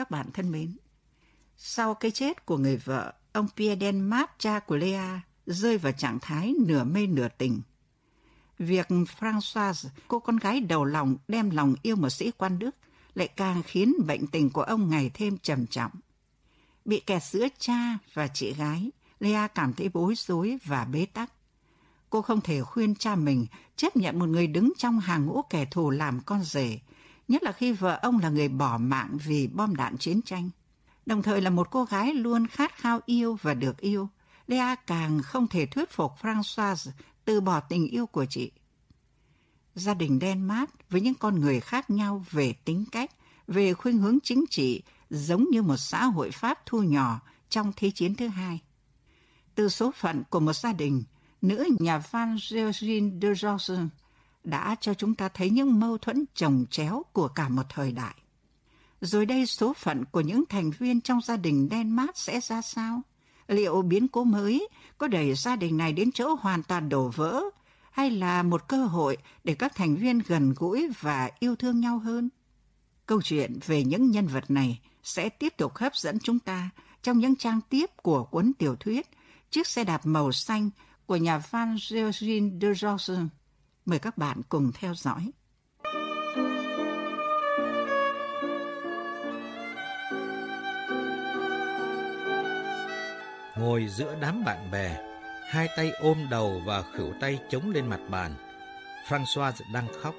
Các bạn thân mến, sau cái chết của người vợ, ông Pierre Denmark, cha của Lea, rơi vào trạng thái nửa mê nửa tình. Việc Françoise, cô con gái đầu lòng đem lòng yêu một sĩ quan Đức, lại càng khiến bệnh tình của ông ngày thêm trầm trọng. Bị kẹt giữa cha và chị gái, Lea cảm thấy bối rối và bế tắc. Cô không thể khuyên cha mình chấp nhận một người đứng trong hàng ngũ kẻ thù làm con rể, nhất là khi vợ ông là người bỏ mạng vì bom đạn chiến tranh. Đồng thời là một cô gái luôn khát khao yêu và được yêu. Lea càng không thể thuyết phục Françoise từ bỏ tình yêu của chị. Gia đình Denmark với những con người khác nhau về tính cách, về khuynh hướng chính trị, giống như một xã hội Pháp thu nhỏ trong Thế chiến thứ hai. Từ số phận của một gia đình, nữ nhà văn Georgine de Johnson đã cho chúng ta thấy những mâu thuẫn chồng chéo của cả một thời đại. Rồi đây số phận của những thành viên trong gia đình Denmark sẽ ra sao? Liệu biến cố mới có đẩy gia đình này đến chỗ hoàn toàn đổ vỡ, hay là một cơ hội để các thành viên gần gũi và yêu thương nhau hơn? Câu chuyện về những nhân vật này sẽ tiếp tục hấp dẫn chúng ta trong những trang tiếp của cuốn tiểu thuyết Chiếc xe đạp màu xanh của nhà văn Georgine de Rosen. Mời các bạn cùng theo dõi. Ngồi giữa đám bạn bè, hai tay ôm đầu và khửu tay chống lên mặt bàn. François đang khóc.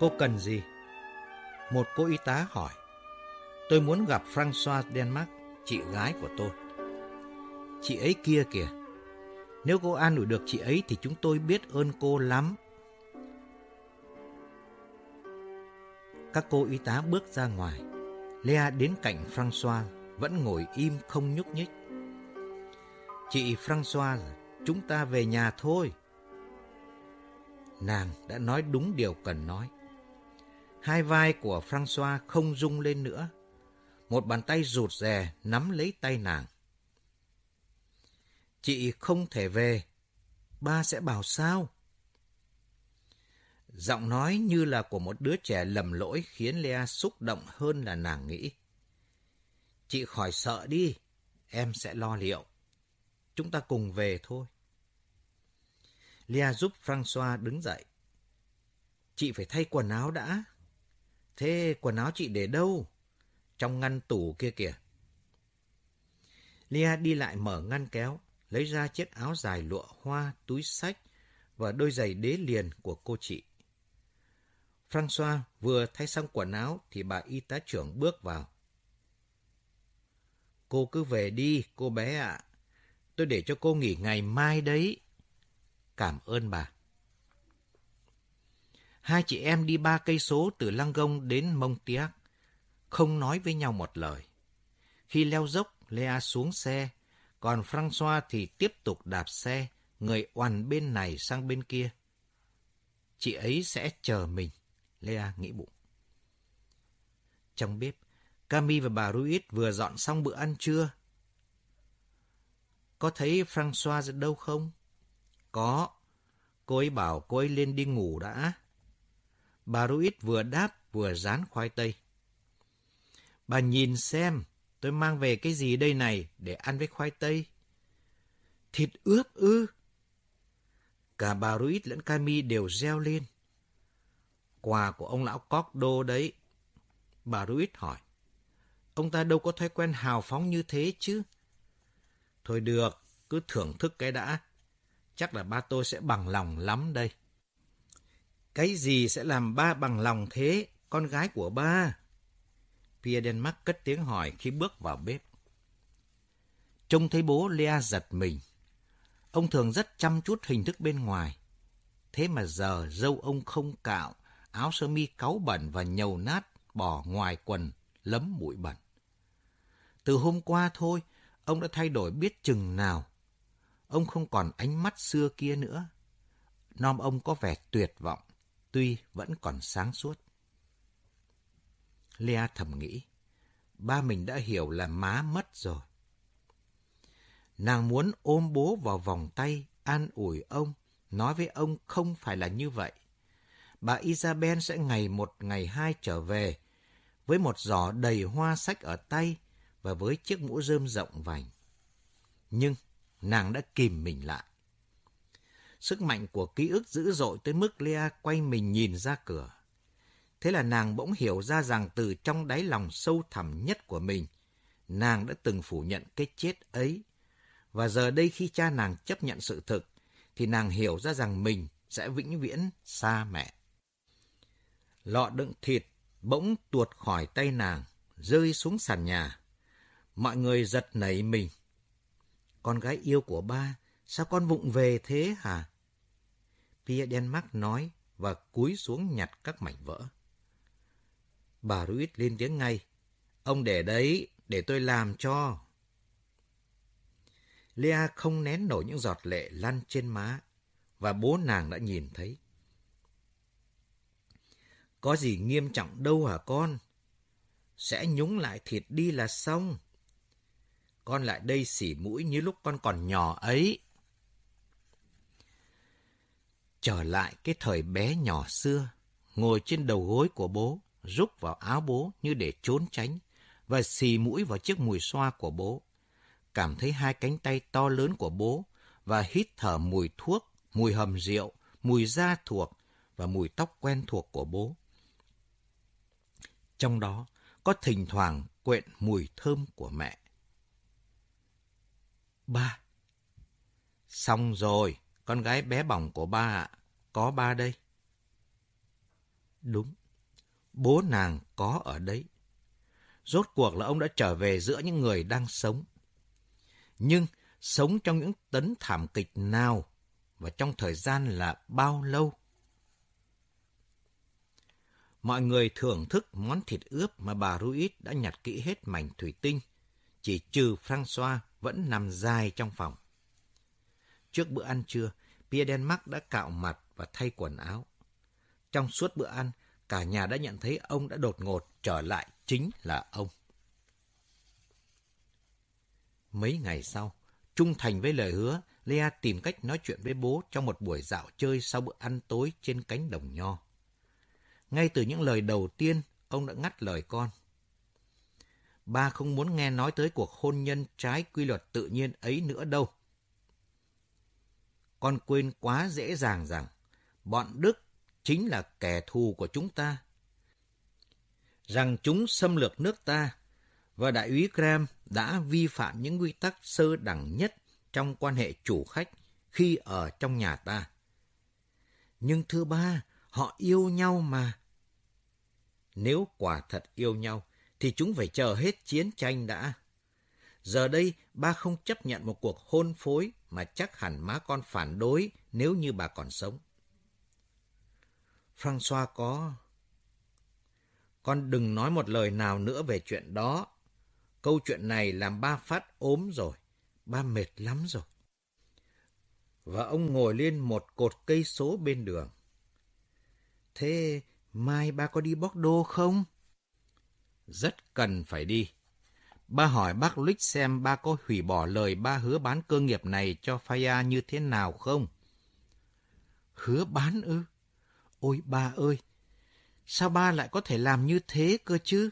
Cô cần gì? Một cô y tá hỏi. Tôi muốn gặp François Denmark, chị gái của tôi. Chị ấy kia kìa. Nếu cô an ủi được chị ấy thì chúng tôi biết ơn cô lắm. Các cô y tá bước ra ngoài. Lea đến cạnh Francois vẫn ngồi im không nhúc nhích. Chị Francois, chúng ta về nhà thôi. Nàng đã nói đúng điều cần nói. Hai vai của Francois không rung lên nữa. Một bàn tay rụt rè nắm lấy tay nàng. Chị không thể về. Ba sẽ bảo sao? Giọng nói như là của một đứa trẻ lầm lỗi khiến Lea xúc động hơn là nàng nghĩ. Chị khỏi sợ đi, em sẽ lo liệu. Chúng ta cùng về thôi. Lea giúp François đứng dậy. Chị phải thay quần áo đã. Thế quần áo chị để đâu? Trong ngăn tủ kia kìa. Lia đi lại mở ngăn kéo, lấy ra chiếc áo dài lụa hoa, túi sách và đôi giày đế liền của cô chị. François vừa thay xong quần áo thì bà y tá trưởng bước vào. Cô cứ về đi, cô bé ạ. Tôi để cho cô nghỉ ngày mai đấy. Cảm ơn bà. Hai chị em đi ba cây số từ Lăng Gông đến Montiac, không nói với nhau một lời. Khi leo dốc, Lea xuống xe, còn Francois thì tiếp tục đạp xe, người oằn bên này sang bên kia. Chị ấy sẽ chờ mình, Lea nghĩ bụng. Trong bếp, Cami và bà Ruiz vừa dọn xong bữa ăn trưa. Có thấy François đâu không? Có. Cô ấy bảo cô ấy lên đi ngủ đã. Bà Ruiz vừa đáp vừa rán khoai tây. Bà nhìn xem, tôi mang về cái gì đây này để ăn với khoai tây? Thịt ướp ư? Cả bà Ruiz lẫn Cami đều reo lên. Quà của ông lão cóc đô đấy. Bà Ruiz hỏi. Ông ta đâu có thói quen hào phóng như thế chứ. Thôi được, cứ thưởng thức cái đã. Chắc là ba tôi sẽ bằng lòng lắm đây. Cái gì sẽ làm ba bằng lòng thế, con gái của ba? Pierre Denmark cất tiếng hỏi khi bước vào bếp. Trông thấy bố Lea giật mình. Ông thường rất chăm chút hình thức bên ngoài. Thế mà giờ dâu ông không cạo, áo sơ mi cáu bẩn và nhầu nát bỏ ngoài quần, lấm bụi bẩn. Từ hôm qua thôi, ông đã thay đổi biết chừng nào. Ông không còn ánh mắt xưa kia nữa. Nom ông có vẻ tuyệt vọng tuy vẫn còn sáng suốt. Lea thầm nghĩ, ba mình đã hiểu là má mất rồi. Nàng muốn ôm bố vào vòng tay, an ủi ông, nói với ông không phải là như vậy. Bà Isabel sẽ ngày một ngày hai trở về, với một giỏ đầy hoa sách ở tay và với chiếc mũ rơm rộng vành. Nhưng nàng đã kìm mình lại. Sức mạnh của ký ức dữ dội tới mức Lea quay mình nhìn ra cửa. Thế là nàng bỗng hiểu ra rằng từ trong đáy lòng sâu thẳm nhất của mình, nàng đã từng phủ nhận cái chết ấy. Và giờ đây khi cha nàng chấp nhận sự thực, thì nàng hiểu ra rằng mình sẽ vĩnh viễn xa mẹ. Lọ đựng thịt bỗng tuột khỏi tay nàng, rơi xuống sàn nhà. Mọi người giật nảy mình. Con gái yêu của ba, sao con vụng về thế hả? Pia Denmark nói và cúi xuống nhặt các mảnh vỡ. Bà Ruiz lên tiếng ngay. Ông để đấy, để tôi làm cho. Lea không nén nổi những giọt lệ lăn trên má, và bố nàng đã nhìn thấy. Có gì nghiêm trọng đâu hả con? Sẽ nhúng lại thịt đi là xong. Con lại đây xỉ mũi như lúc con còn nhỏ ấy. Trở lại cái thời bé nhỏ xưa, ngồi trên đầu gối của bố, rúc vào áo bố như để trốn tránh, và xì mũi vào chiếc mùi xoa của bố. Cảm thấy hai cánh tay to lớn của bố và hít thở mùi thuốc, mùi hầm rượu, mùi da thuộc và mùi tóc quen thuộc của bố. Trong đó có thỉnh thoảng quện mùi thơm của mẹ. Ba. Xong rồi, con gái bé bỏng của ba ạ. Có ba đây. Đúng, bố nàng có ở đấy. Rốt cuộc là ông đã trở về giữa những người đang sống. Nhưng sống trong những tấn thảm kịch nào và trong thời gian là bao lâu? Mọi người thưởng thức món thịt ướp mà bà Ruiz đã nhặt kỹ hết mảnh thủy tinh, chỉ trừ François vẫn nằm dài trong phòng. Trước bữa ăn trưa, Pierre Denmark đã cạo mặt và thay quần áo. Trong suốt bữa ăn, cả nhà đã nhận thấy ông đã đột ngột trở lại chính là ông. Mấy ngày sau, trung thành với lời hứa, Lea tìm cách nói chuyện với bố trong một buổi dạo chơi sau bữa ăn tối trên cánh đồng nho. Ngay từ những lời đầu tiên, ông đã ngắt lời con. Ba không muốn nghe nói tới cuộc hôn nhân trái quy luật tự nhiên ấy nữa đâu. Con quên quá dễ dàng rằng bọn Đức chính là kẻ thù của chúng ta. Rằng chúng xâm lược nước ta và đại úy Graham đã vi phạm những quy tắc sơ đẳng nhất trong quan hệ chủ khách khi ở trong nhà ta. Nhưng thứ ba, họ yêu nhau mà. Nếu quả thật yêu nhau, thì chúng phải chờ hết chiến tranh đã. Giờ đây, ba không chấp nhận một cuộc hôn phối mà chắc hẳn má con phản đối nếu như bà còn sống. François có... Con đừng nói một lời nào nữa về chuyện đó. Câu chuyện này làm ba phát ốm rồi. Ba mệt lắm rồi. Và ông ngồi lên một cột cây số bên đường. Thế mai ba có đi bóc đô không? Rất cần phải đi. Ba hỏi bác Lích xem ba có hủy bỏ lời ba hứa bán cơ nghiệp này cho Phaya như thế nào không? Hứa bán ư? Ôi ba ơi! Sao ba lại có thể làm như thế cơ chứ?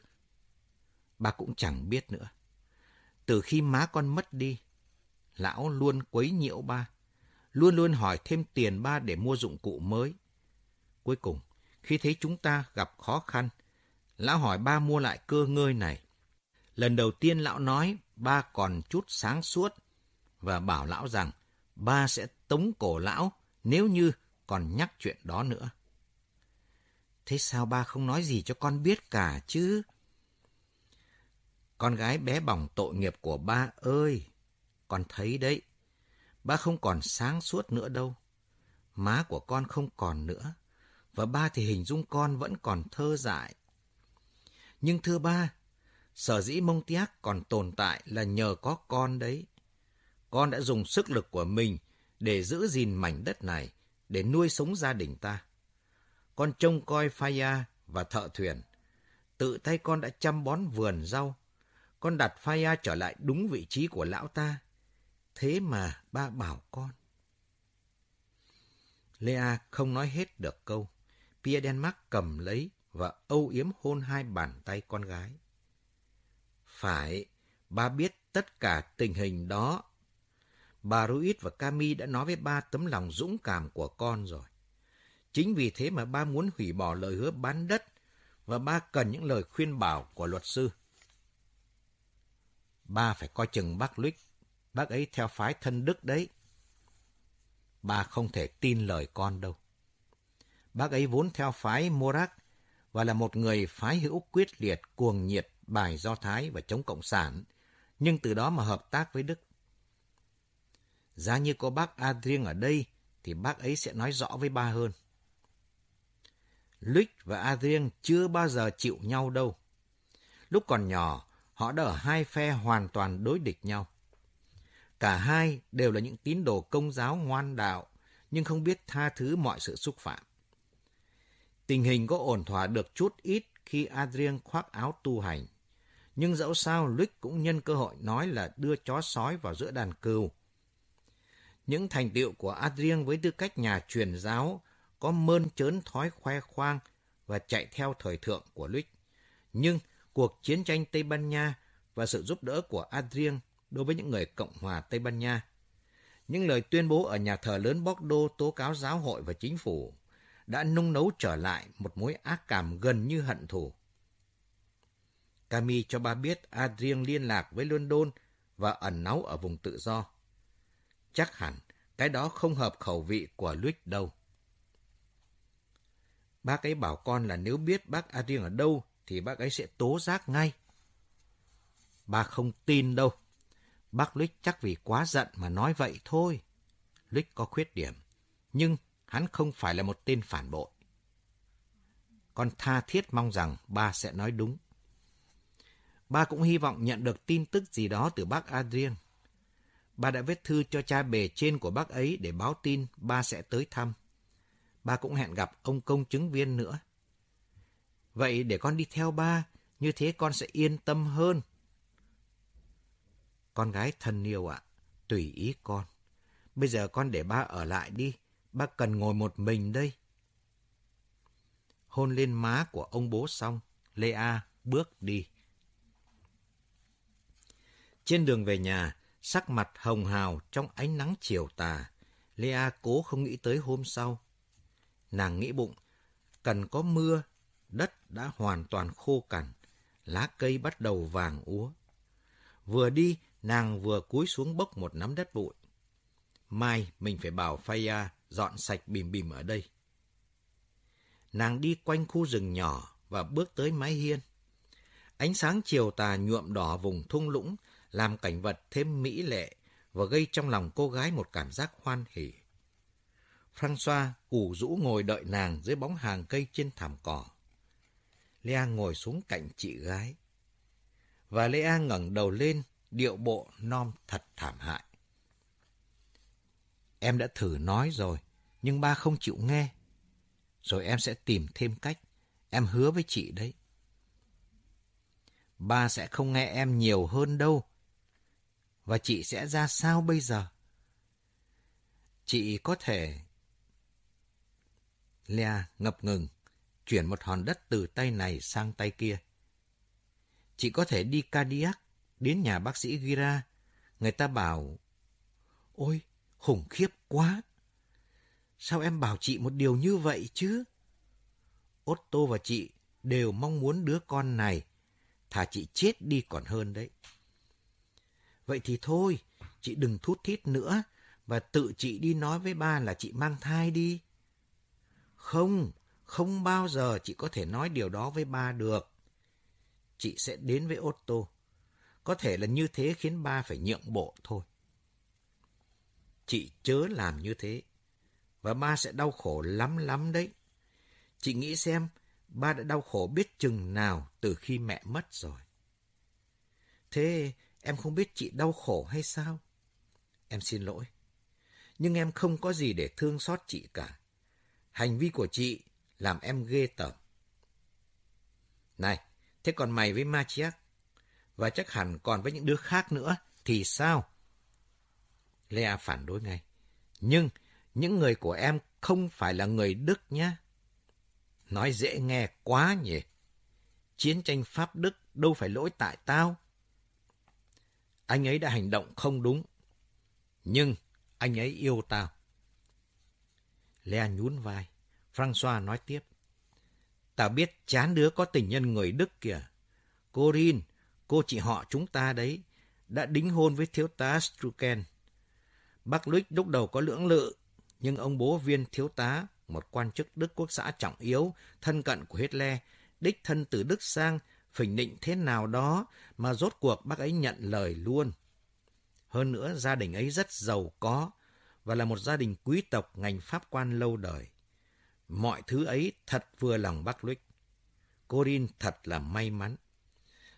Ba cũng chẳng biết nữa. Từ khi má con mất đi, lão luôn quấy nhiễu ba. Luôn luôn hỏi thêm tiền ba để mua dụng cụ mới. Cuối cùng, khi thấy chúng ta gặp khó khăn, lão hỏi ba mua lại cơ ngơi này. Lần đầu tiên lão nói ba còn chút sáng suốt và bảo lão rằng ba sẽ tống cổ lão nếu như còn nhắc chuyện đó nữa. Thế sao ba không nói gì cho con biết cả chứ? Con gái bé bỏng tội nghiệp của ba ơi! Con thấy đấy, ba không còn sáng suốt nữa đâu. Má của con không còn nữa, và ba thì hình dung con vẫn còn thơ dại. Nhưng thưa ba, sở dĩ mông tiác còn tồn tại là nhờ có con đấy. Con đã dùng sức lực của mình để giữ gìn mảnh đất này, để nuôi sống gia đình ta. Con trông coi Phaya và thợ thuyền. Tự tay con đã chăm bón vườn rau. Con đặt Phaya trở lại đúng vị trí của lão ta. Thế mà ba bảo con. Lea không nói hết được câu. Pia Denmark cầm lấy và âu yếm hôn hai bàn tay con gái. Phải, ba biết tất cả tình hình đó. Bà Ruiz và Cami đã nói với ba tấm lòng dũng cảm của con rồi. Chính vì thế mà ba muốn hủy bỏ lời hứa bán đất và ba cần những lời khuyên bảo của luật sư. Ba phải coi chừng bác Luích, bác ấy theo phái thân đức đấy. Ba không thể tin lời con đâu. Bác ấy vốn theo phái Morak và là một người phái hữu quyết liệt, cuồng nhiệt, bài Do Thái và chống Cộng sản, nhưng từ đó mà hợp tác với Đức. Giá như có bác Adrien ở đây, thì bác ấy sẽ nói rõ với ba hơn. Luc và Adrien chưa bao giờ chịu nhau đâu. Lúc còn nhỏ, họ đã ở hai phe hoàn toàn đối địch nhau. Cả hai đều là những tín đồ công giáo ngoan đạo, nhưng không biết tha thứ mọi sự xúc phạm. Tình hình có ổn thỏa được chút ít khi Adrien khoác áo tu hành. Nhưng dẫu sao, Luc cũng nhân cơ hội nói là đưa chó sói vào giữa đàn cừu. Những thành tựu của Adrien với tư cách nhà truyền giáo có mơn trớn thói khoe khoang và chạy theo thời thượng của Luis Nhưng cuộc chiến tranh Tây Ban Nha và sự giúp đỡ của Adrien đối với những người Cộng hòa Tây Ban Nha. Những lời tuyên bố ở nhà thờ lớn Bordeaux tố cáo giáo hội và chính phủ, đã nung nấu trở lại một mối ác cảm gần như hận thù. Cami cho ba biết Adrien liên lạc với London và ẩn náu ở vùng tự do. Chắc hẳn cái đó không hợp khẩu vị của Luis đâu. Bác ấy bảo con là nếu biết bác Adrien ở đâu thì bác ấy sẽ tố giác ngay. Ba không tin đâu. Bác Lích chắc vì quá giận mà nói vậy thôi. Lích có khuyết điểm, nhưng hắn không phải là một tên phản bội. Con tha thiết mong rằng ba sẽ nói đúng. Ba cũng hy vọng nhận được tin tức gì đó từ bác Adrien. Ba đã viết thư cho cha bề trên của bác ấy để báo tin ba sẽ tới thăm. Ba cũng hẹn gặp ông công chứng viên nữa. Vậy để con đi theo ba, như thế con sẽ yên tâm hơn. Con gái thân yêu ạ, tùy ý con. Bây giờ con để ba ở lại đi, ba cần ngồi một mình đây. Hôn lên má của ông bố xong, Lê A bước đi. Trên đường về nhà, sắc mặt hồng hào trong ánh nắng chiều tà, Lê A cố không nghĩ tới hôm sau. Nàng nghĩ bụng, cần có mưa, đất đã hoàn toàn khô cằn, lá cây bắt đầu vàng úa. Vừa đi, nàng vừa cúi xuống bốc một nắm đất bụi. Mai mình phải bảo Phaya dọn sạch bìm bìm ở đây. Nàng đi quanh khu rừng nhỏ và bước tới mái hiên. Ánh sáng chiều tà nhuộm đỏ vùng thung lũng, làm cảnh vật thêm mỹ lệ và gây trong lòng cô gái một cảm giác hoan hỉ. François ủ rũ ngồi đợi nàng dưới bóng hàng cây trên thảm cỏ. Lea ngồi xuống cạnh chị gái. Và Lea ngẩng đầu lên, điệu bộ non thật thảm hại. Em đã thử nói rồi, nhưng ba không chịu nghe. Rồi em sẽ tìm thêm cách. Em hứa với chị đấy. Ba sẽ không nghe em nhiều hơn đâu. Và chị sẽ ra sao bây giờ? Chị có thể... Lea ngập ngừng, chuyển một hòn đất từ tay này sang tay kia. Chị có thể đi cardiac, đến nhà bác sĩ Gira. Người ta bảo... Ôi, khủng khiếp quá. Sao em bảo chị một điều như vậy chứ? Otto và chị đều mong muốn đứa con này. Thà chị chết đi còn hơn đấy. Vậy thì thôi, chị đừng thút thít nữa và tự chị đi nói với ba là chị mang thai đi. Không, không bao giờ chị có thể nói điều đó với ba được. Chị sẽ đến với Otto. Có thể là như thế khiến ba phải nhượng bộ thôi. Chị chớ làm như thế. Và ba sẽ đau khổ lắm lắm đấy. Chị nghĩ xem, ba đã đau khổ biết chừng nào từ khi mẹ mất rồi. Thế em không biết chị đau khổ hay sao? Em xin lỗi. Nhưng em không có gì để thương xót chị cả. Hành vi của chị làm em ghê tởm. Này, thế còn mày với Machiak, và chắc hẳn còn với những đứa khác nữa, thì sao? Lea phản đối ngay. Nhưng những người của em không phải là người Đức nhá Nói dễ nghe quá nhỉ. Chiến tranh Pháp Đức đâu phải lỗi tại tao. Anh ấy đã hành động không đúng. Nhưng anh ấy yêu tao. Lea nhún vai. François nói tiếp. Tao biết chán đứa có tình nhân người Đức kìa. Cô Rin, cô chị họ chúng ta đấy, đã đính hôn với thiếu tá Struken. Bác Luích lúc đầu có lưỡng lự, nhưng ông bố viên thiếu tá, một quan chức Đức quốc xã trọng yếu, thân cận của Hitler, đích thân từ Đức sang, phỉnh định thế nào đó mà rốt cuộc bác ấy nhận lời luôn. Hơn nữa, gia đình ấy rất giàu có và là một gia đình quý tộc ngành pháp quan lâu đời. Mọi thứ ấy thật vừa lòng bác Luích. Corin thật là may mắn.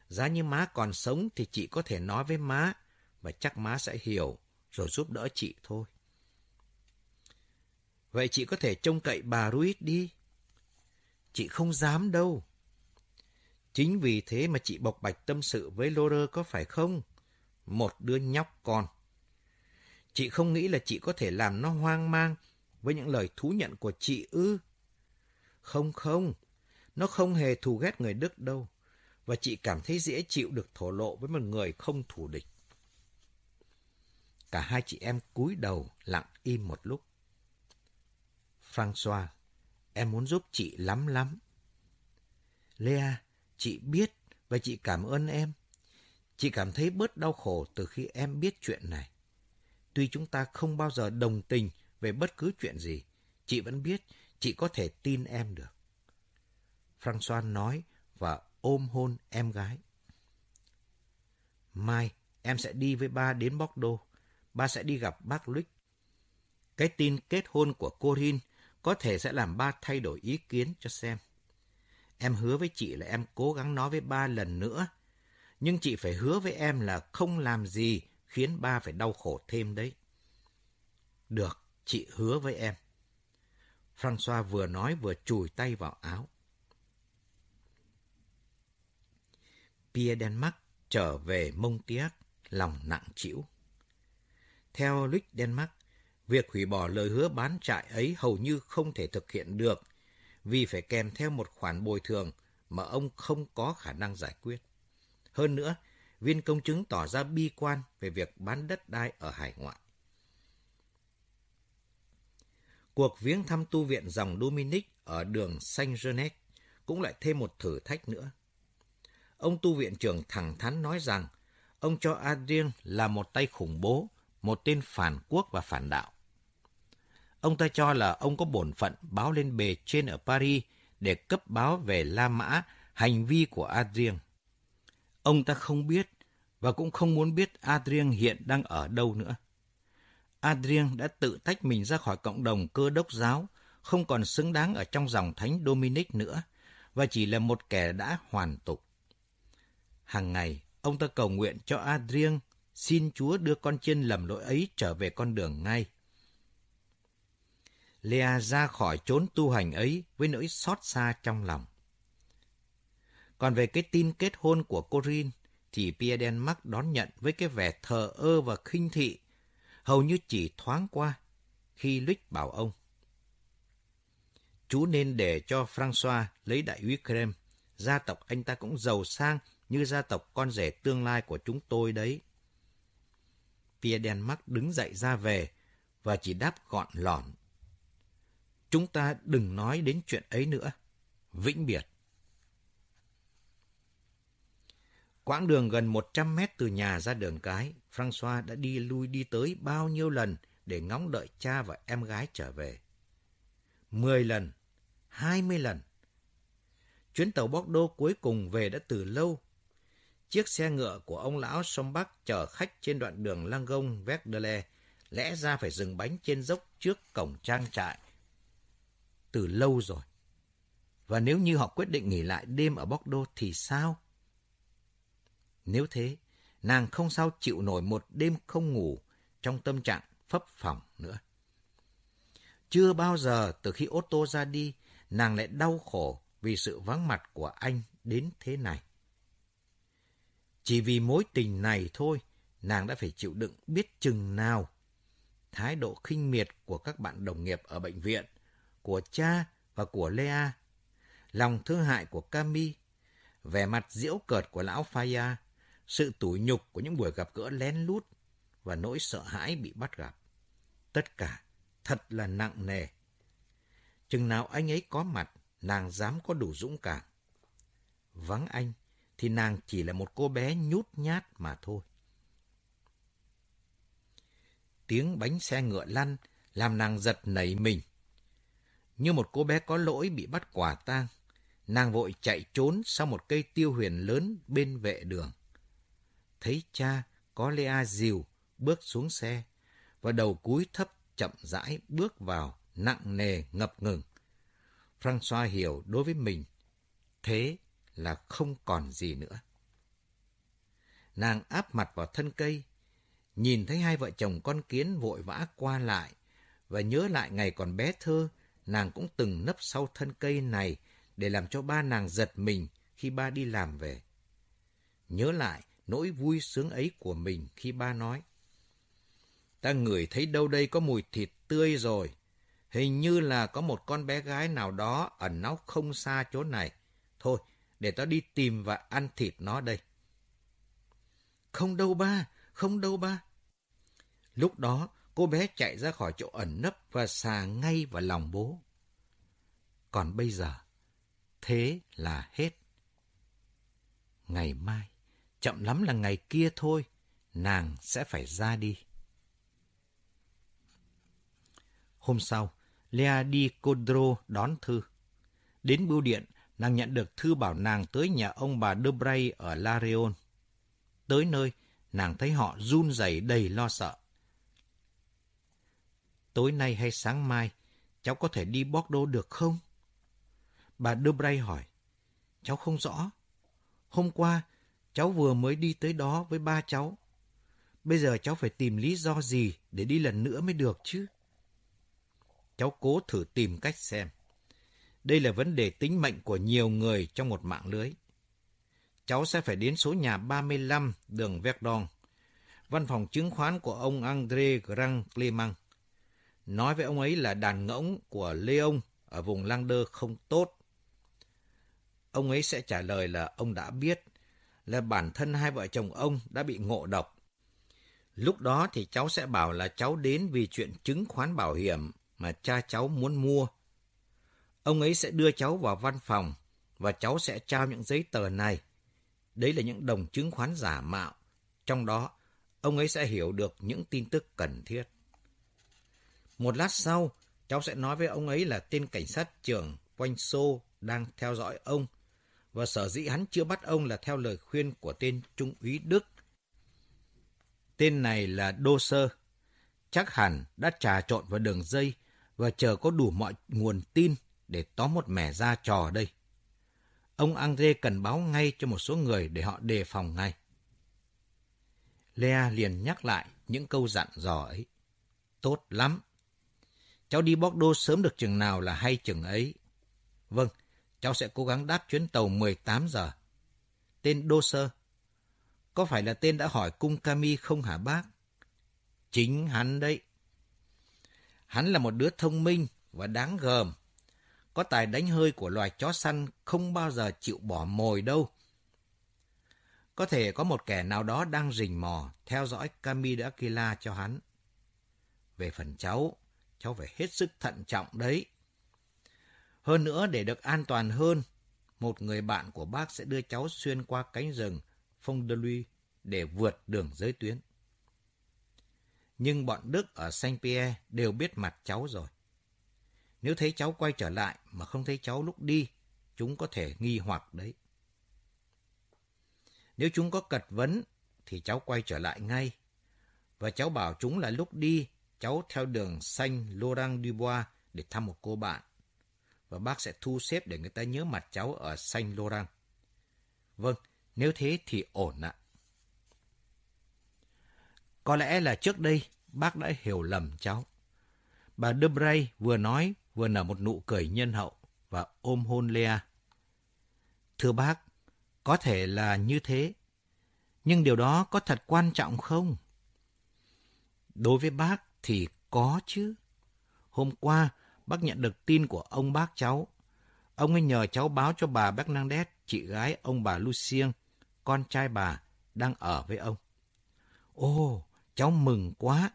Giá như má còn sống thì chị có thể nói với má và chắc má sẽ hiểu rồi giúp đỡ chị thôi. Vậy chị có thể trông cậy bà Ruiz đi. Chị không dám đâu. Chính vì thế mà chị bộc bạch tâm sự với Laura có phải không? Một đứa nhóc con. Chị không nghĩ là chị có thể làm nó hoang mang với những lời thú nhận của chị ư? Không không, nó không hề thù ghét người Đức đâu. Và chị cảm thấy dễ chịu được thổ lộ với một người không thù địch. Cả hai chị em cúi đầu lặng im một lúc. François, em muốn giúp chị lắm lắm. Lea, chị biết và chị cảm ơn em. Chị cảm thấy bớt đau khổ từ khi em biết chuyện này. Tuy chúng ta không bao giờ đồng tình về bất cứ chuyện gì, chị vẫn biết chị có thể tin em được. François nói và ôm hôn em gái. Mai, em sẽ đi với ba đến Bordeaux. Ba sẽ đi gặp bác Luc. Cái tin kết hôn của Corinne có thể sẽ làm ba thay đổi ý kiến cho xem. Em hứa với chị là em cố gắng nói với ba lần nữa. Nhưng chị phải hứa với em là không làm gì khiến ba phải đau khổ thêm đấy. Được, chị hứa với em. François vừa nói vừa chùi tay vào áo. Pierre Denmark trở về Montiac, lòng nặng chịu. Theo Luc Denmark, việc hủy bỏ lời hứa bán trại ấy hầu như không thể thực hiện được vì phải kèm theo một khoản bồi thường mà ông không có khả năng giải quyết. Hơn nữa, viên công chứng tỏ ra bi quan về việc bán đất đai ở hải ngoại. Cuộc viếng thăm tu viện dòng Dominic ở đường Saint Genet cũng lại thêm một thử thách nữa. Ông tu viện trưởng thẳng thắn nói rằng ông cho Adrien là một tay khủng bố, một tên phản quốc và phản đạo. Ông ta cho là ông có bổn phận báo lên bề trên ở Paris để cấp báo về La Mã hành vi của Adrien. Ông ta không biết và cũng không muốn biết Adrien hiện đang ở đâu nữa. Adrien đã tự tách mình ra khỏi cộng đồng cơ đốc giáo, không còn xứng đáng ở trong dòng thánh Dominic nữa, và chỉ là một kẻ đã hoàn tục. Hàng ngày, ông ta cầu nguyện cho Adrien xin Chúa đưa con chiên lầm lỗi ấy trở về con đường ngay. Lea ra khỏi chốn tu hành ấy với nỗi xót xa trong lòng. Còn về cái tin kết hôn của Corin thì Pierre Denmark đón nhận với cái vẻ thờ ơ và khinh thị, hầu như chỉ thoáng qua khi Luc bảo ông. Chú nên để cho François lấy đại úy Krem, gia tộc anh ta cũng giàu sang như gia tộc con rể tương lai của chúng tôi đấy. Pierre Denmark đứng dậy ra về và chỉ đáp gọn lỏn. Chúng ta đừng nói đến chuyện ấy nữa. Vĩnh biệt. Quãng đường gần 100 mét từ nhà ra đường cái, François đã đi lui đi tới bao nhiêu lần để ngóng đợi cha và em gái trở về. 10 lần, 20 lần. Chuyến tàu Bordeaux cuối cùng về đã từ lâu. Chiếc xe ngựa của ông lão sông Bắc chở khách trên đoạn đường Langon Verdele lẽ ra phải dừng bánh trên dốc trước cổng trang trại. Từ lâu rồi. Và nếu như họ quyết định nghỉ lại đêm ở Bordeaux thì sao? Nếu thế, nàng không sao chịu nổi một đêm không ngủ trong tâm trạng phấp phỏng nữa. Chưa bao giờ từ khi ô tô ra đi, nàng lại đau khổ vì sự vắng mặt của anh đến thế này. Chỉ vì mối tình này thôi, nàng đã phải chịu đựng biết chừng nào. Thái độ khinh miệt của các bạn đồng nghiệp ở bệnh viện, của cha và của Lea, lòng thương hại của Cami, vẻ mặt diễu cợt của lão Faya, sự tủi nhục của những buổi gặp gỡ lén lút và nỗi sợ hãi bị bắt gặp. Tất cả thật là nặng nề. Chừng nào anh ấy có mặt, nàng dám có đủ dũng cảm. Vắng anh, thì nàng chỉ là một cô bé nhút nhát mà thôi. Tiếng bánh xe ngựa lăn làm nàng giật nảy mình. Như một cô bé có lỗi bị bắt quả tang, nàng vội chạy trốn sau một cây tiêu huyền lớn bên vệ đường. Thấy cha có Lea dìu bước xuống xe và đầu cúi thấp chậm rãi bước vào nặng nề ngập ngừng. François hiểu đối với mình, thế là không còn gì nữa. Nàng áp mặt vào thân cây, nhìn thấy hai vợ chồng con kiến vội vã qua lại, và nhớ lại ngày còn bé thơ, nàng cũng từng nấp sau thân cây này để làm cho ba nàng giật mình khi ba đi làm về. Nhớ lại nỗi vui sướng ấy của mình khi ba nói. Ta ngửi thấy đâu đây có mùi thịt tươi rồi. Hình như là có một con bé gái nào đó ẩn náu không xa chỗ này. Thôi, để tao đi tìm và ăn thịt nó đây. Không đâu ba, không đâu ba. Lúc đó, cô bé chạy ra khỏi chỗ ẩn nấp và xà ngay vào lòng bố. Còn bây giờ, thế là hết. Ngày mai, chậm lắm là ngày kia thôi, nàng sẽ phải ra đi. Hôm sau, Lea đi Codro đón thư. Đến bưu điện, nàng nhận được thư bảo nàng tới nhà ông bà Debray ở La Réon. Tới nơi, nàng thấy họ run rẩy đầy lo sợ. Tối nay hay sáng mai, cháu có thể đi Bordeaux được không? Bà Debray hỏi. Cháu không rõ. Hôm qua, cháu vừa mới đi tới đó với ba cháu. Bây giờ cháu phải tìm lý do gì để đi lần nữa mới được chứ? Cháu cố thử tìm cách xem. Đây là vấn đề tính mệnh của nhiều người trong một mạng lưới. Cháu sẽ phải đến số nhà 35 đường Verdon, văn phòng chứng khoán của ông André Grand Clément. Nói với ông ấy là đàn ngỗng của Leon ở vùng Langder không tốt. Ông ấy sẽ trả lời là ông đã biết là bản thân hai vợ chồng ông đã bị ngộ độc. Lúc đó thì cháu sẽ bảo là cháu đến vì chuyện chứng khoán bảo hiểm mà cha cháu muốn mua Ông ấy sẽ đưa cháu vào văn phòng và cháu sẽ trao những giấy tờ này. Đấy là những đồng chứng khoán giả mạo. Trong đó, ông ấy sẽ hiểu được những tin tức cần thiết. Một lát sau, cháu sẽ nói với ông ấy là tên cảnh sát trưởng Quanh Sô đang theo dõi ông và sở dĩ hắn chưa bắt ông là theo lời khuyên của tên Trung úy Đức. Tên này là Đô Sơ. Chắc hẳn đã trà trộn vào đường dây và chờ có đủ mọi nguồn tin để tóm một mẻ ra trò đây. Ông Andre cần báo ngay cho một số người để họ đề phòng ngay. Lea liền nhắc lại những câu dặn dò ấy. Tốt lắm. Cháu đi Bordeaux sớm được chừng nào là hay chừng ấy. Vâng, cháu sẽ cố gắng đáp chuyến tàu 18 giờ. Tên Đô Sơ. Có phải là tên đã hỏi cung kami không hả bác? Chính hắn đấy. Hắn là một đứa thông minh và đáng gờm có tài đánh hơi của loài chó săn không bao giờ chịu bỏ mồi đâu. Có thể có một kẻ nào đó đang rình mò, theo dõi Camille Aquila cho hắn. Về phần cháu, cháu phải hết sức thận trọng đấy. Hơn nữa, để được an toàn hơn, một người bạn của bác sẽ đưa cháu xuyên qua cánh rừng Phong de Lui để vượt đường giới tuyến. Nhưng bọn Đức ở Saint-Pierre đều biết mặt cháu rồi. Nếu thấy cháu quay trở lại mà không thấy cháu lúc đi, chúng có thể nghi hoặc đấy. Nếu chúng có cật vấn, thì cháu quay trở lại ngay. Và cháu bảo chúng là lúc đi, cháu theo đường xanh Laurent Dubois để thăm một cô bạn. Và bác sẽ thu xếp để người ta nhớ mặt cháu ở Saint Laurent. Vâng, nếu thế thì ổn ạ. Có lẽ là trước đây bác đã hiểu lầm cháu. Bà Debray vừa nói vừa nở một nụ cười nhân hậu và ôm hôn Lea. Thưa bác, có thể là như thế, nhưng điều đó có thật quan trọng không? Đối với bác thì có chứ. Hôm qua, bác nhận được tin của ông bác cháu. Ông ấy nhờ cháu báo cho bà Bernadette, chị gái ông bà Lucien, con trai bà, đang ở với ông. ô, cháu mừng quá.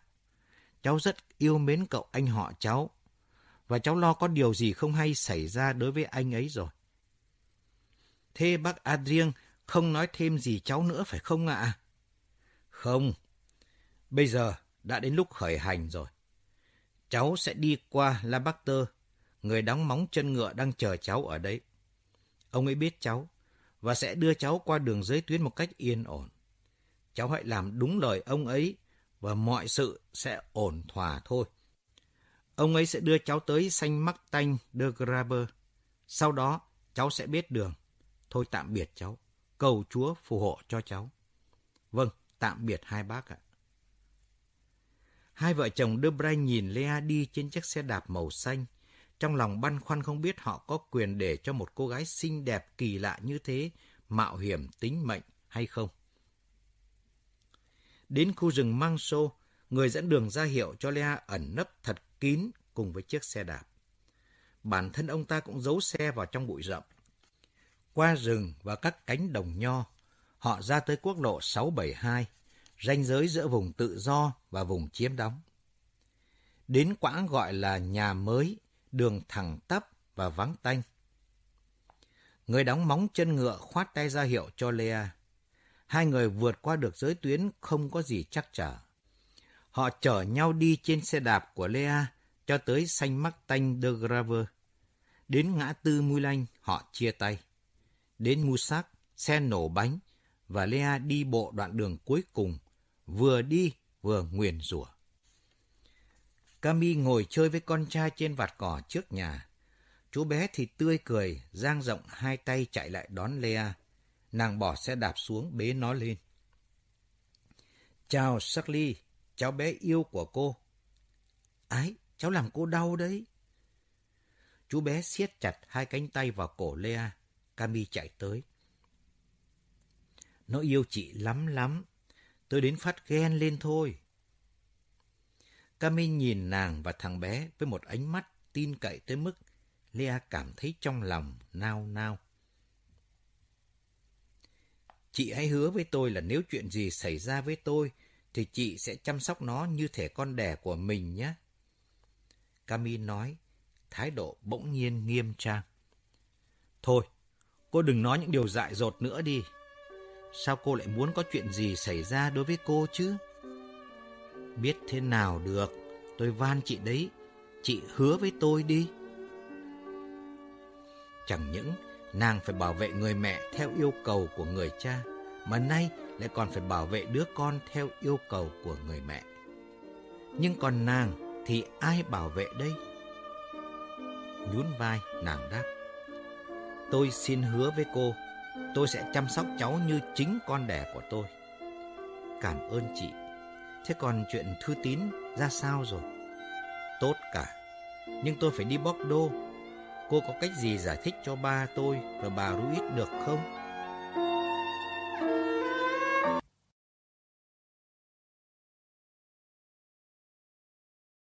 Cháu rất yêu mến cậu anh họ cháu. Và cháu lo có điều gì không hay xảy ra đối với anh ấy rồi. Thế bác Adrien không nói thêm gì cháu nữa phải không ạ? Không. Bây giờ đã đến lúc khởi hành rồi. Cháu sẽ đi qua La Bacter, người đóng móng chân ngựa đang chờ cháu ở đấy. Ông ấy biết cháu và sẽ đưa cháu qua đường giới tuyến một cách yên ổn. Cháu hãy làm đúng lời ông ấy và mọi sự sẽ ổn thỏa thôi. Ông ấy sẽ đưa cháu tới xanh mắc tanh de Graber. Sau đó, cháu sẽ biết đường. Thôi tạm biệt cháu. Cầu Chúa phù hộ cho cháu. Vâng, tạm biệt hai bác ạ. Hai vợ chồng Debray nhìn Lea đi trên chiếc xe đạp màu xanh. Trong lòng băn khoăn không biết họ có quyền để cho một cô gái xinh đẹp kỳ lạ như thế mạo hiểm tính mệnh hay không. Đến khu rừng Mang Sô, người dẫn đường ra hiệu cho Lea ẩn nấp thật kín cùng với chiếc xe đạp. Bản thân ông ta cũng giấu xe vào trong bụi rậm. Qua rừng và các cánh đồng nho, họ ra tới quốc lộ 672, ranh giới giữa vùng tự do và vùng chiếm đóng. Đến quãng gọi là nhà mới, đường thẳng tắp và vắng tanh. Người đóng móng chân ngựa khoát tay ra hiệu cho Lea. Hai người vượt qua được giới tuyến không có gì chắc trở. Họ chở nhau đi trên xe đạp của Lea cho tới xanh mắc tanh de Graver. Đến ngã tư Mui Lanh, họ chia tay. Đến Musak, xe nổ bánh, và Lea đi bộ đoạn đường cuối cùng, vừa đi vừa nguyền rủa. Cami ngồi chơi với con trai trên vạt cỏ trước nhà. Chú bé thì tươi cười, giang rộng hai tay chạy lại đón Lea. Nàng bỏ xe đạp xuống bế nó lên. Chào Charlie, cháu bé yêu của cô. Ái, cháu làm cô đau đấy. Chú bé siết chặt hai cánh tay vào cổ Lea. Cami chạy tới. Nó yêu chị lắm lắm. Tôi đến phát ghen lên thôi. Cami nhìn nàng và thằng bé với một ánh mắt tin cậy tới mức Lea cảm thấy trong lòng nao nao. Chị hãy hứa với tôi là nếu chuyện gì xảy ra với tôi thì chị sẽ chăm sóc nó như thể con đẻ của mình nhé. Cami nói, thái độ bỗng nhiên nghiêm trang. Thôi, cô đừng nói những điều dại dột nữa đi. Sao cô lại muốn có chuyện gì xảy ra đối với cô chứ? Biết thế nào được, tôi van chị đấy, chị hứa với tôi đi. Chẳng những nàng phải bảo vệ người mẹ theo yêu cầu của người cha, mà nay lại còn phải bảo vệ đứa con theo yêu cầu của người mẹ. Nhưng còn nàng thì ai bảo vệ đây? Nhún vai, nàng đáp. Tôi xin hứa với cô, tôi sẽ chăm sóc cháu như chính con đẻ của tôi. Cảm ơn chị. Thế còn chuyện thư tín ra sao rồi? Tốt cả. Nhưng tôi phải đi Bordeaux. Cô có cách gì giải thích cho ba tôi và bà Ruiz được không?